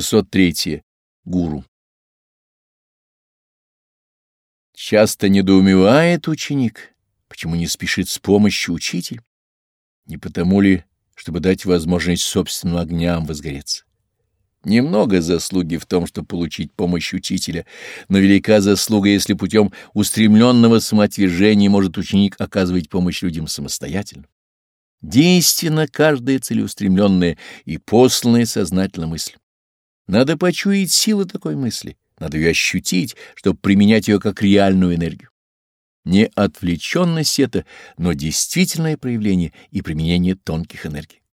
603. Гуру. Часто недоумевает ученик, почему не спешит с помощью учитель. Не потому ли, чтобы дать возможность собственным огням возгореться? Немного заслуги в том, чтобы получить помощь учителя, но велика заслуга, если путем устремленного самоотвержения может ученик оказывать помощь людям самостоятельно. Действенно каждая целеустремленная и посланная сознательно мысль. Надо почуять силу такой мысли, надо ее ощутить, чтобы применять ее как реальную энергию. Не отвлеченность это, но действительное проявление и применение тонких энергий.